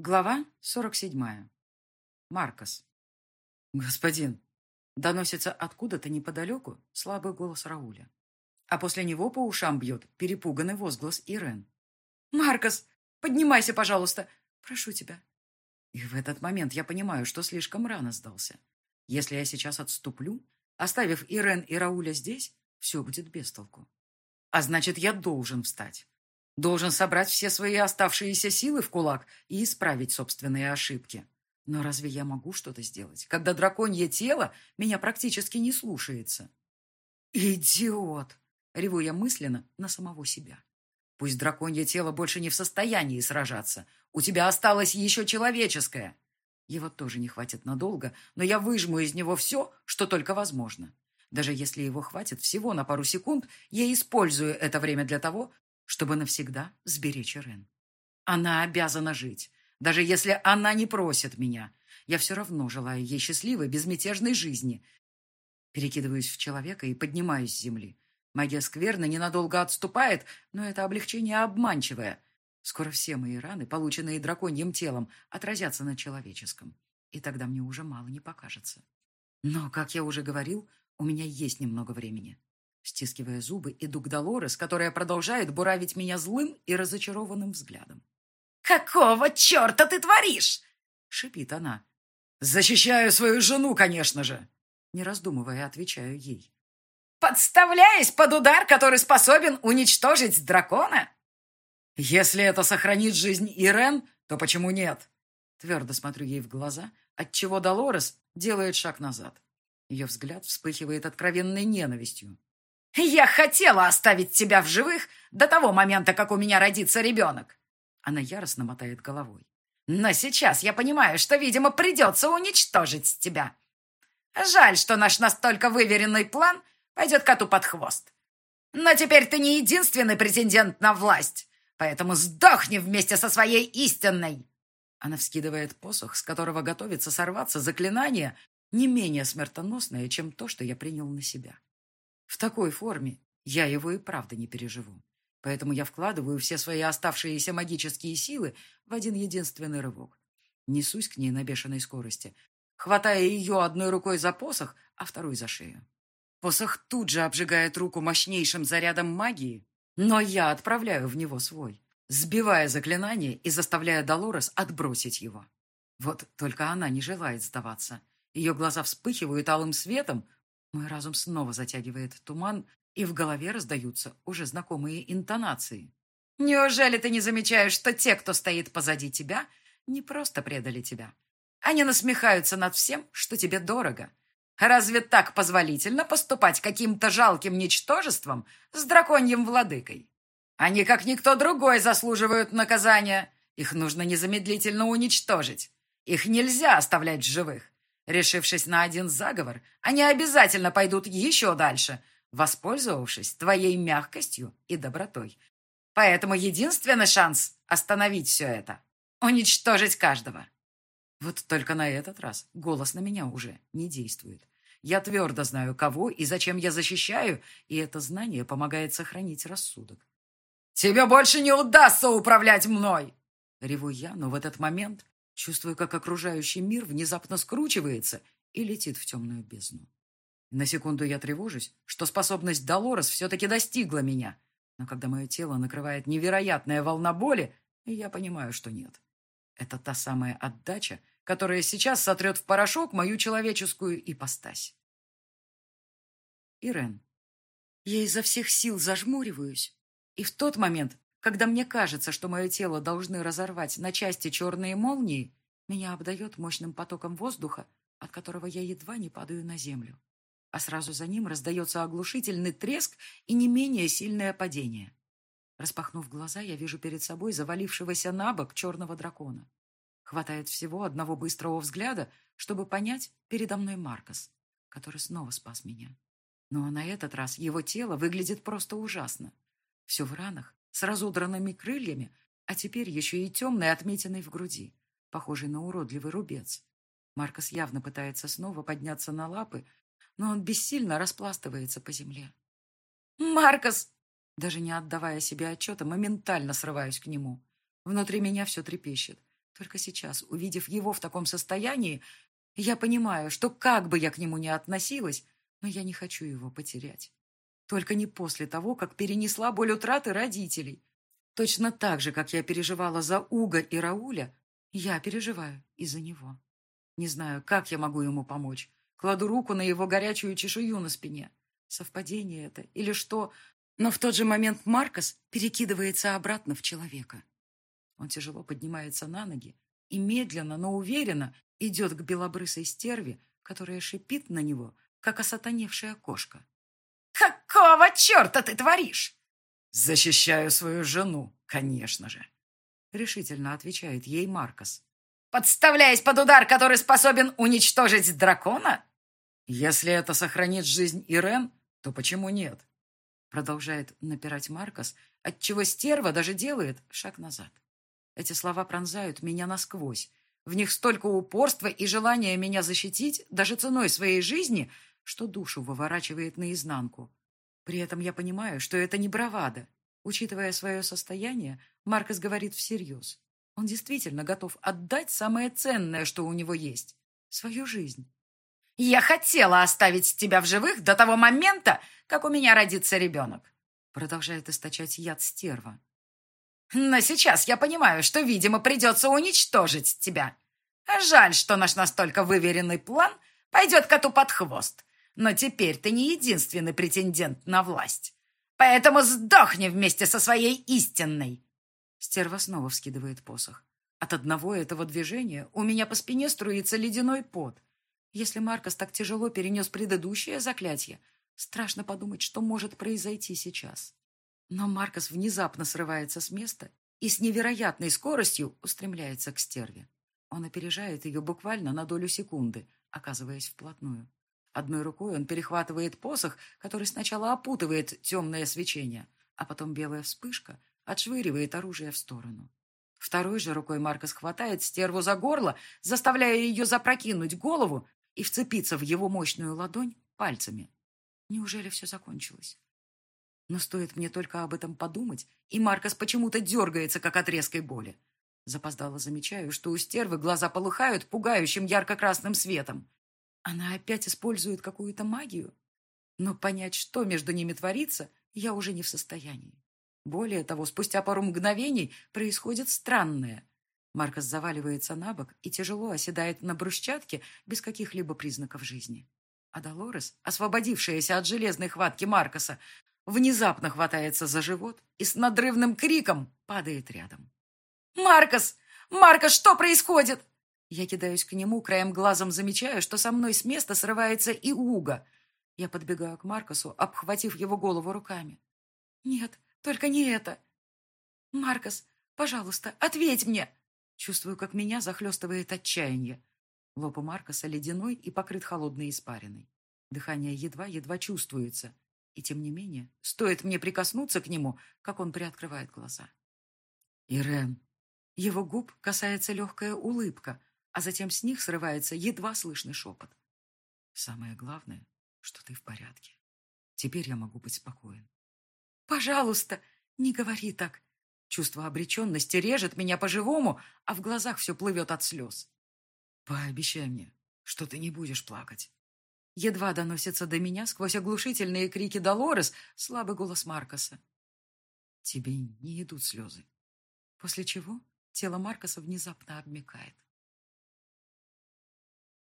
Глава 47. Маркос. «Господин!» Доносится откуда-то неподалеку слабый голос Рауля. А после него по ушам бьет перепуганный возглас Ирен. «Маркос, поднимайся, пожалуйста! Прошу тебя!» И в этот момент я понимаю, что слишком рано сдался. Если я сейчас отступлю, оставив Ирен и Рауля здесь, все будет без толку. А значит, я должен встать. Должен собрать все свои оставшиеся силы в кулак и исправить собственные ошибки. Но разве я могу что-то сделать, когда драконье тело меня практически не слушается? «Идиот!» — реву я мысленно на самого себя. «Пусть драконье тело больше не в состоянии сражаться. У тебя осталось еще человеческое. Его тоже не хватит надолго, но я выжму из него все, что только возможно. Даже если его хватит всего на пару секунд, я использую это время для того, чтобы навсегда сберечь Ирен. Она обязана жить, даже если она не просит меня. Я все равно желаю ей счастливой, безмятежной жизни. Перекидываюсь в человека и поднимаюсь с земли. Магия скверны ненадолго отступает, но это облегчение обманчивое. Скоро все мои раны, полученные драконьим телом, отразятся на человеческом. И тогда мне уже мало не покажется. Но, как я уже говорил, у меня есть немного времени. Стискивая зубы, иду к Долорес, которая продолжает буравить меня злым и разочарованным взглядом. «Какого черта ты творишь?» — шипит она. «Защищаю свою жену, конечно же!» Не раздумывая, отвечаю ей. «Подставляясь под удар, который способен уничтожить дракона?» «Если это сохранит жизнь Ирен, то почему нет?» Твердо смотрю ей в глаза, отчего Долорес делает шаг назад. Ее взгляд вспыхивает откровенной ненавистью. «Я хотела оставить тебя в живых до того момента, как у меня родится ребенок!» Она яростно мотает головой. «Но сейчас я понимаю, что, видимо, придется уничтожить тебя. Жаль, что наш настолько выверенный план пойдет коту под хвост. Но теперь ты не единственный претендент на власть, поэтому сдохни вместе со своей истинной!» Она вскидывает посох, с которого готовится сорваться заклинание, не менее смертоносное, чем то, что я принял на себя. В такой форме я его и правда не переживу. Поэтому я вкладываю все свои оставшиеся магические силы в один единственный рывок. Несусь к ней на бешеной скорости, хватая ее одной рукой за посох, а второй за шею. Посох тут же обжигает руку мощнейшим зарядом магии, но я отправляю в него свой, сбивая заклинание и заставляя Долорес отбросить его. Вот только она не желает сдаваться. Ее глаза вспыхивают алым светом, мой разум снова затягивает туман, и в голове раздаются уже знакомые интонации. «Неужели ты не замечаешь, что те, кто стоит позади тебя, не просто предали тебя? Они насмехаются над всем, что тебе дорого. Разве так позволительно поступать каким-то жалким ничтожеством с драконьим владыкой? Они, как никто другой, заслуживают наказания. Их нужно незамедлительно уничтожить. Их нельзя оставлять в живых. Решившись на один заговор, они обязательно пойдут еще дальше, воспользовавшись твоей мягкостью и добротой. Поэтому единственный шанс остановить все это — уничтожить каждого. Вот только на этот раз голос на меня уже не действует. Я твердо знаю, кого и зачем я защищаю, и это знание помогает сохранить рассудок. «Тебе больше не удастся управлять мной!» Реву я, но в этот момент Чувствую, как окружающий мир внезапно скручивается и летит в темную бездну. На секунду я тревожусь, что способность Долорес все-таки достигла меня. Но когда мое тело накрывает невероятная волна боли, я понимаю, что нет. Это та самая отдача, которая сейчас сотрет в порошок мою человеческую ипостась. Ирен. Я изо всех сил зажмуриваюсь, и в тот момент, когда мне кажется, что мое тело должны разорвать на части черные молнии, меня обдает мощным потоком воздуха, от которого я едва не падаю на землю. А сразу за ним раздается оглушительный треск и не менее сильное падение. Распахнув глаза, я вижу перед собой завалившегося на бок черного дракона. Хватает всего одного быстрого взгляда, чтобы понять передо мной Маркос, который снова спас меня. Но на этот раз его тело выглядит просто ужасно. Все в ранах, с разодранными крыльями, а теперь еще и темной отметиной в груди, похожей на уродливый рубец. Маркос явно пытается снова подняться на лапы, но он бессильно распластывается по земле. «Маркос!» Даже не отдавая себе отчета, моментально срываюсь к нему. Внутри меня все трепещет. Только сейчас, увидев его в таком состоянии, я понимаю, что как бы я к нему ни относилась, но я не хочу его потерять. Только не после того, как перенесла боль утраты родителей. Точно так же, как я переживала за Уга и Рауля, я переживаю и за него. Не знаю, как я могу ему помочь. Кладу руку на его горячую чешую на спине. Совпадение это или что? Но в тот же момент Маркос перекидывается обратно в человека. Он тяжело поднимается на ноги и медленно, но уверенно идет к белобрысой стерве, которая шипит на него, как осатаневшая кошка. «Какого черта ты творишь?» «Защищаю свою жену, конечно же», — решительно отвечает ей Маркос. «Подставляясь под удар, который способен уничтожить дракона?» «Если это сохранит жизнь Ирен, то почему нет?» Продолжает напирать Маркос, отчего стерва даже делает шаг назад. Эти слова пронзают меня насквозь. В них столько упорства и желания меня защитить, даже ценой своей жизни, что душу выворачивает наизнанку. При этом я понимаю, что это не бравада. Учитывая свое состояние, Маркос говорит всерьез. Он действительно готов отдать самое ценное, что у него есть — свою жизнь. «Я хотела оставить тебя в живых до того момента, как у меня родится ребенок», продолжает источать яд стерва. «Но сейчас я понимаю, что, видимо, придется уничтожить тебя. Жаль, что наш настолько выверенный план пойдет коту под хвост. Но теперь ты не единственный претендент на власть. Поэтому сдохни вместе со своей истинной!» Стерва снова вскидывает посох. От одного этого движения у меня по спине струится ледяной пот. Если Маркос так тяжело перенес предыдущее заклятие, страшно подумать, что может произойти сейчас. Но Маркос внезапно срывается с места и с невероятной скоростью устремляется к стерве. Он опережает ее буквально на долю секунды, оказываясь вплотную. Одной рукой он перехватывает посох, который сначала опутывает темное свечение, а потом белая вспышка отшвыривает оружие в сторону. Второй же рукой Маркос хватает стерву за горло, заставляя ее запрокинуть голову и вцепиться в его мощную ладонь пальцами. Неужели все закончилось? Но стоит мне только об этом подумать, и Маркос почему-то дергается, как от резкой боли. Запоздало замечаю, что у стервы глаза полыхают пугающим ярко-красным светом. Она опять использует какую-то магию? Но понять, что между ними творится, я уже не в состоянии. Более того, спустя пару мгновений происходит странное. Маркос заваливается на бок и тяжело оседает на брусчатке без каких-либо признаков жизни. А Долорес, освободившаяся от железной хватки Маркоса, внезапно хватается за живот и с надрывным криком падает рядом. «Маркос! Маркос, что происходит?» Я кидаюсь к нему, краем глазом замечаю, что со мной с места срывается и Уга. Я подбегаю к Маркосу, обхватив его голову руками. «Нет, только не это!» «Маркос, пожалуйста, ответь мне!» Чувствую, как меня захлестывает отчаяние. Лоб у Маркоса ледяной и покрыт холодной испариной. Дыхание едва-едва чувствуется. И тем не менее, стоит мне прикоснуться к нему, как он приоткрывает глаза. «Ирен!» Его губ касается легкая улыбка, а затем с них срывается едва слышный шепот. «Самое главное, что ты в порядке. Теперь я могу быть спокоен». «Пожалуйста, не говори так!» Чувство обреченности режет меня по-живому, а в глазах все плывет от слез. «Пообещай мне, что ты не будешь плакать». Едва доносится до меня сквозь оглушительные крики Долорес слабый голос Маркоса. «Тебе не идут слезы». После чего тело Маркоса внезапно обмекает.